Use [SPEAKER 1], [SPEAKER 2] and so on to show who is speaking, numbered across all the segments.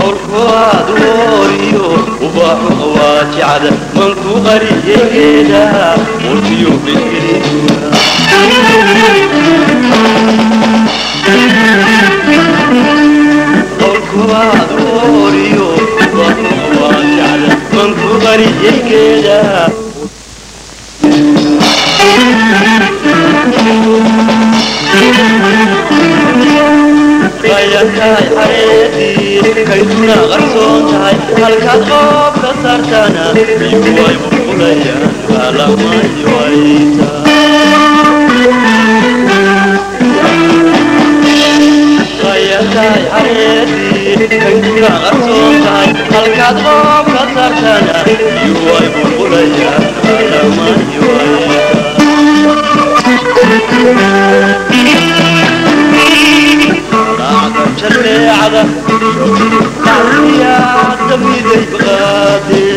[SPEAKER 1] qowlkood wooriyo ubaxu qawaajicada manku qariyegeeda urtiyo dhigeliya qowlkood wooriyo ubaxu qawaajicada manku bayan tahay xareedii kayduna qarsoon tahay halkaad qoob ka saartaana biyugu ay burbulayaan baalamay wayta tahay xareedii kayduna qarsoon tahay halkaad qoob ka saartaana biyugu ay burbulayaan baalamay wayta ayta جليعة يا دمي بغادي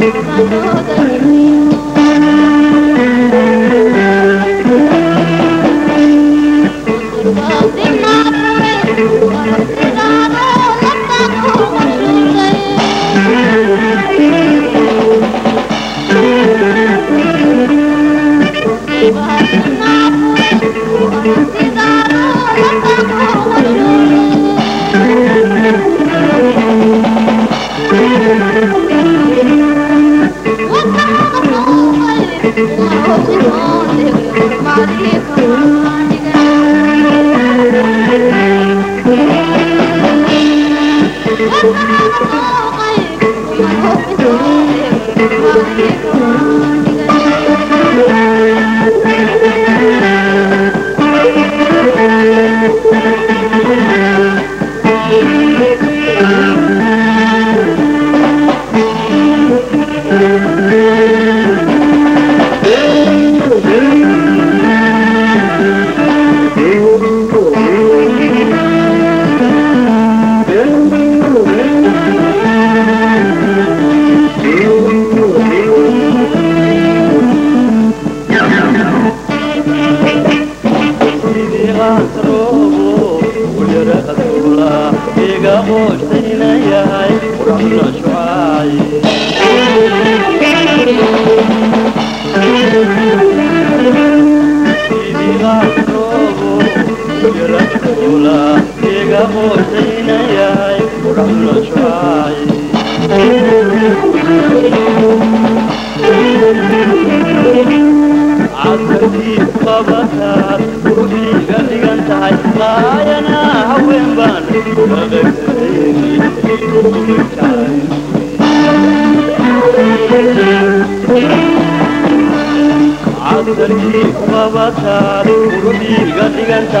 [SPEAKER 1] 吃完后再 I'm sorry. Bye. But there's అందరికీ ఉపవతాలు ఉరుమి గది గంట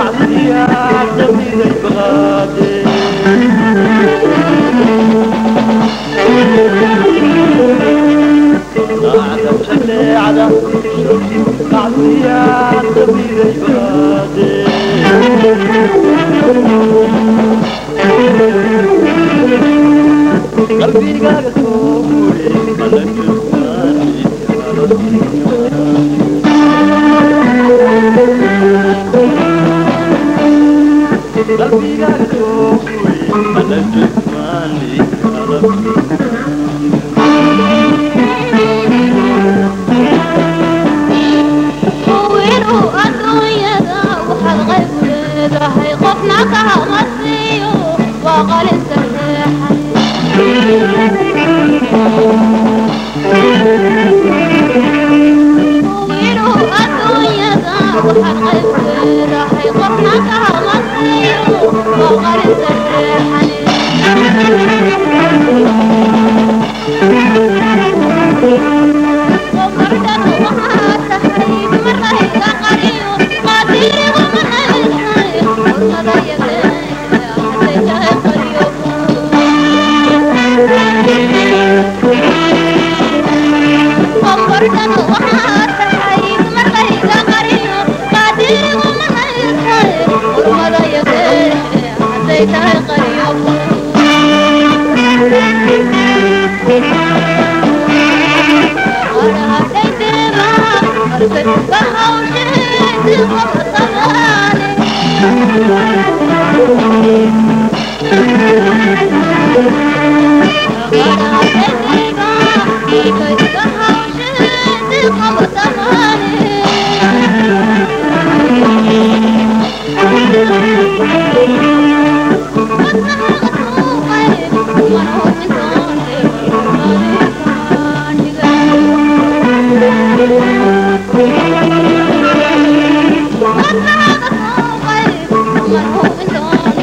[SPEAKER 1] العصرية عالمينا بغادي على مشلة على شرطي العصرية عالمينا بغادي قلبي قال قولي قلبي قال قولي ala jirtaani qalbigaaga soo guri ala jirtaani
[SPEAKER 2] kuwiinu adduunyada waxaad qayb u leedahay هن ڏانهن